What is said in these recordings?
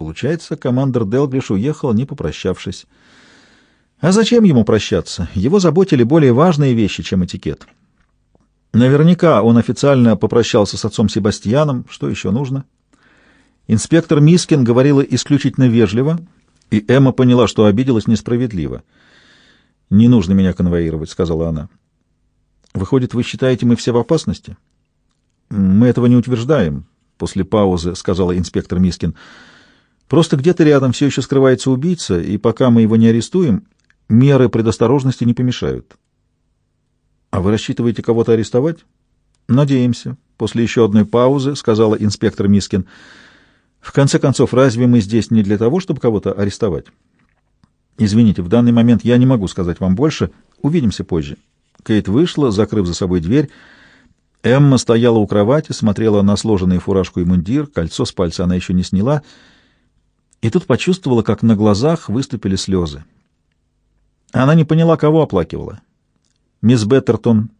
Получается, командор Делглиш уехал, не попрощавшись. А зачем ему прощаться? Его заботили более важные вещи, чем этикет. Наверняка он официально попрощался с отцом Себастьяном. Что еще нужно? Инспектор Мискин говорила исключительно вежливо, и Эмма поняла, что обиделась несправедливо. «Не нужно меня конвоировать», — сказала она. «Выходит, вы считаете, мы все в опасности?» «Мы этого не утверждаем», — после паузы сказала инспектор Мискин. «Просто где-то рядом все еще скрывается убийца, и пока мы его не арестуем, меры предосторожности не помешают». «А вы рассчитываете кого-то арестовать?» «Надеемся», — после еще одной паузы сказала инспектор Мискин. «В конце концов, разве мы здесь не для того, чтобы кого-то арестовать?» «Извините, в данный момент я не могу сказать вам больше. Увидимся позже». Кейт вышла, закрыв за собой дверь. Эмма стояла у кровати, смотрела на сложенные фуражку и мундир, кольцо с пальца она еще не сняла, и тут почувствовала, как на глазах выступили слезы. Она не поняла, кого оплакивала. Мисс Беттертон,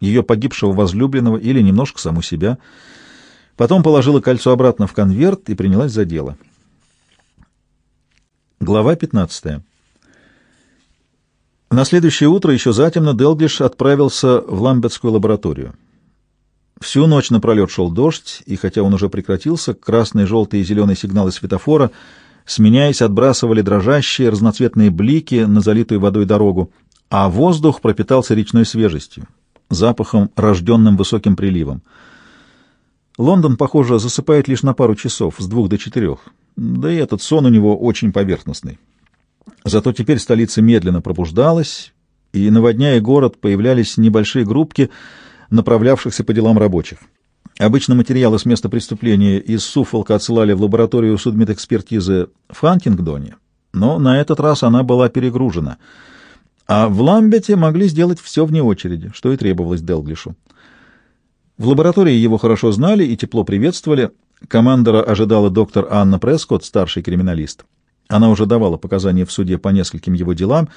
ее погибшего возлюбленного или немножко саму себя. Потом положила кольцо обратно в конверт и принялась за дело. Глава пятнадцатая. На следующее утро еще затемно Делглиш отправился в Ламбетскую лабораторию. Всю ночь напролет шел дождь, и хотя он уже прекратился, красный, желтый и зеленый сигналы светофора, сменяясь, отбрасывали дрожащие разноцветные блики на залитую водой дорогу, а воздух пропитался речной свежестью, запахом, рожденным высоким приливом. Лондон, похоже, засыпает лишь на пару часов, с двух до четырех, да и этот сон у него очень поверхностный. Зато теперь столица медленно пробуждалась, и, наводняя город, появлялись небольшие группки, направлявшихся по делам рабочих. Обычно материалы с места преступления из Суффолка отсылали в лабораторию судмедэкспертизы в Хантингдоне, но на этот раз она была перегружена, а в Ламбете могли сделать все вне очереди, что и требовалось Делглишу. В лаборатории его хорошо знали и тепло приветствовали. Командора ожидала доктор Анна Прескотт, старший криминалист. Она уже давала показания в суде по нескольким его делам,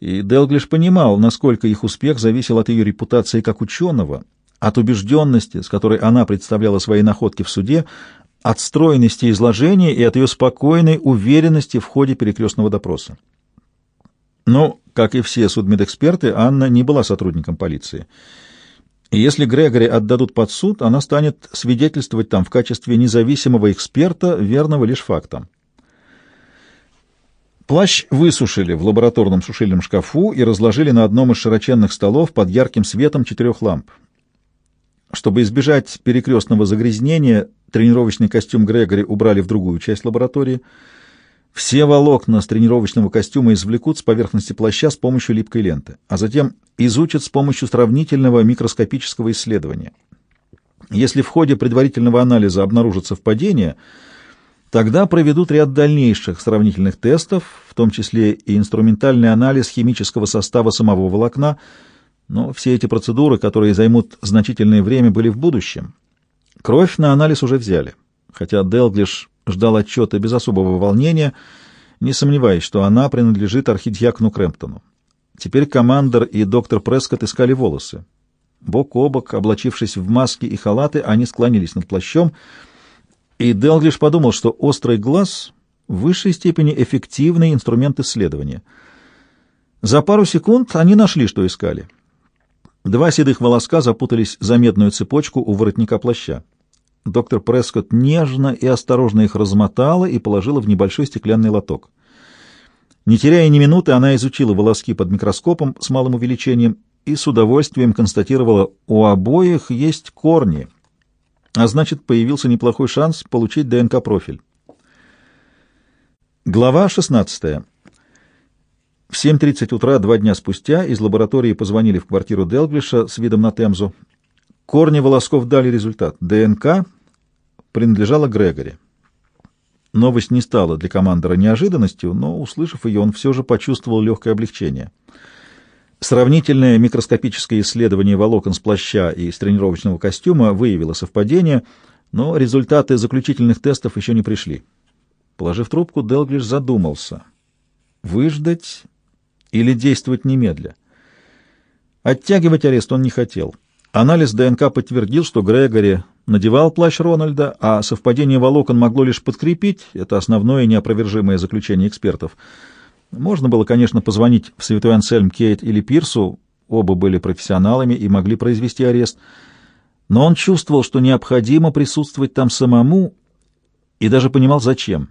и Делглиш понимал, насколько их успех зависел от ее репутации как ученого, от убежденности, с которой она представляла свои находки в суде, от стройности изложения и от ее спокойной уверенности в ходе перекрестного допроса. Но, как и все судмедэксперты, Анна не была сотрудником полиции. И если Грегори отдадут под суд, она станет свидетельствовать там в качестве независимого эксперта, верного лишь фактам. Плащ высушили в лабораторном сушильном шкафу и разложили на одном из широченных столов под ярким светом четырех ламп. Чтобы избежать перекрестного загрязнения, тренировочный костюм Грегори убрали в другую часть лаборатории. Все волокна с тренировочного костюма извлекут с поверхности плаща с помощью липкой ленты, а затем изучат с помощью сравнительного микроскопического исследования. Если в ходе предварительного анализа обнаружится совпадение – Тогда проведут ряд дальнейших сравнительных тестов, в том числе и инструментальный анализ химического состава самого волокна, но все эти процедуры, которые займут значительное время, были в будущем. Кровь на анализ уже взяли, хотя Делглиш ждал отчета без особого волнения, не сомневаясь, что она принадлежит архидиакону Крэмптону. Теперь командор и доктор Прескотт искали волосы. Бок о бок, облачившись в маски и халаты, они склонились над плащом — и Делглиш подумал, что острый глаз в высшей степени эффективный инструмент исследования. За пару секунд они нашли, что искали. Два седых волоска запутались за медную цепочку у воротника плаща. Доктор Прескотт нежно и осторожно их размотала и положила в небольшой стеклянный лоток. Не теряя ни минуты, она изучила волоски под микроскопом с малым увеличением и с удовольствием констатировала, у обоих есть корни — а значит, появился неплохой шанс получить ДНК-профиль. Глава 16. В 7.30 утра, два дня спустя, из лаборатории позвонили в квартиру Делглиша с видом на Темзу. Корни волосков дали результат. ДНК принадлежала Грегори. Новость не стала для командора неожиданностью, но, услышав ее, он все же почувствовал легкое облегчение — Сравнительное микроскопическое исследование волокон с плаща и с тренировочного костюма выявило совпадение, но результаты заключительных тестов еще не пришли. Положив трубку, Делглиш задумался. Выждать или действовать немедля? Оттягивать арест он не хотел. Анализ ДНК подтвердил, что Грегори надевал плащ Рональда, а совпадение волокон могло лишь подкрепить это основное неопровержимое заключение экспертов. Можно было, конечно, позвонить в Святой Ансельм Кейт или Пирсу, оба были профессионалами и могли произвести арест, но он чувствовал, что необходимо присутствовать там самому, и даже понимал, зачем.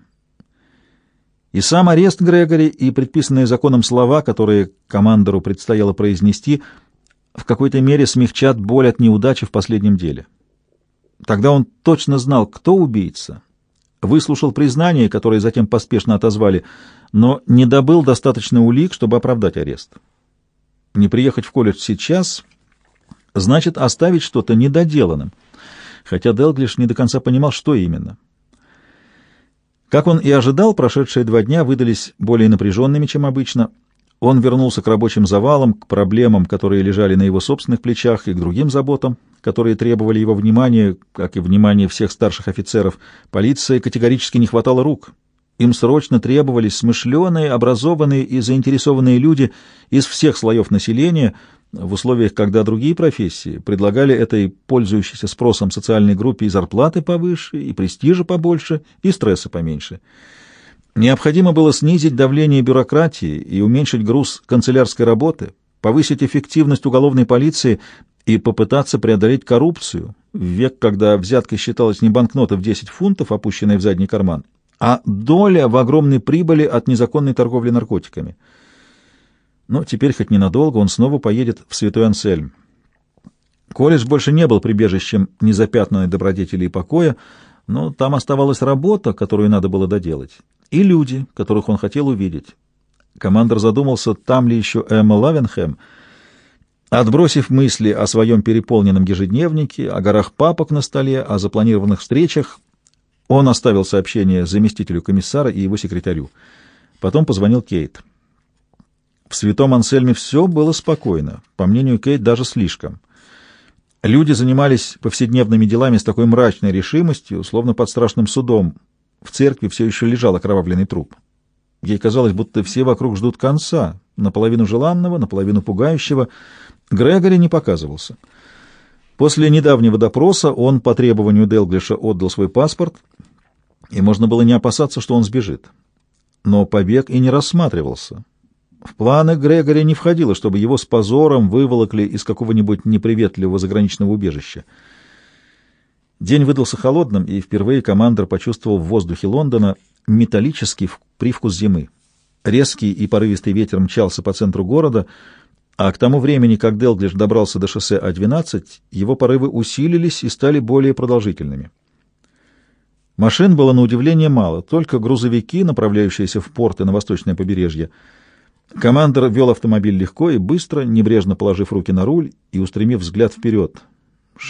И сам арест Грегори, и предписанные законом слова, которые командору предстояло произнести, в какой-то мере смягчат боль от неудачи в последнем деле. Тогда он точно знал, кто убийца, выслушал признание, которое затем поспешно отозвали, но не добыл достаточно улик, чтобы оправдать арест. Не приехать в колледж сейчас значит оставить что-то недоделанным, хотя Делглиш не до конца понимал, что именно. Как он и ожидал, прошедшие два дня выдались более напряженными, чем обычно — он вернулся к рабочим завалам, к проблемам, которые лежали на его собственных плечах, и к другим заботам, которые требовали его внимания, как и внимания всех старших офицеров. Полиции категорически не хватало рук. Им срочно требовались смышленые, образованные и заинтересованные люди из всех слоев населения, в условиях, когда другие профессии предлагали этой пользующейся спросом социальной группе и зарплаты повыше, и престижа побольше, и стресса поменьше. Необходимо было снизить давление бюрократии и уменьшить груз канцелярской работы, повысить эффективность уголовной полиции и попытаться преодолеть коррупцию в век, когда взятка считалась не банкнота в 10 фунтов, опущенная в задний карман, а доля в огромной прибыли от незаконной торговли наркотиками. Но теперь хоть ненадолго он снова поедет в Святой Ансельм. Колледж больше не был прибежищем незапятнанной добродетели и покоя, но там оставалась работа, которую надо было доделать и люди, которых он хотел увидеть. Командор задумался, там ли еще Эмма Лавенхэм. Отбросив мысли о своем переполненном ежедневнике, о горах папок на столе, о запланированных встречах, он оставил сообщение заместителю комиссара и его секретарю. Потом позвонил Кейт. В Святом Ансельме все было спокойно, по мнению Кейт, даже слишком. Люди занимались повседневными делами с такой мрачной решимостью, словно под страшным судом, в церкви все еще лежал окровавленный труп. Ей казалось, будто все вокруг ждут конца, наполовину желанного, наполовину пугающего. Грегори не показывался. После недавнего допроса он по требованию Делглиша отдал свой паспорт, и можно было не опасаться, что он сбежит. Но побег и не рассматривался. В планы Грегори не входило, чтобы его с позором выволокли из какого-нибудь неприветливого заграничного убежища. День выдался холодным, и впервые командор почувствовал в воздухе Лондона металлический привкус зимы. Резкий и порывистый ветер мчался по центру города, а к тому времени, как Делглиш добрался до шоссе А-12, его порывы усилились и стали более продолжительными. Машин было на удивление мало, только грузовики, направляющиеся в порты на восточное побережье. Командор вел автомобиль легко и быстро, небрежно положив руки на руль и устремив взгляд вперед —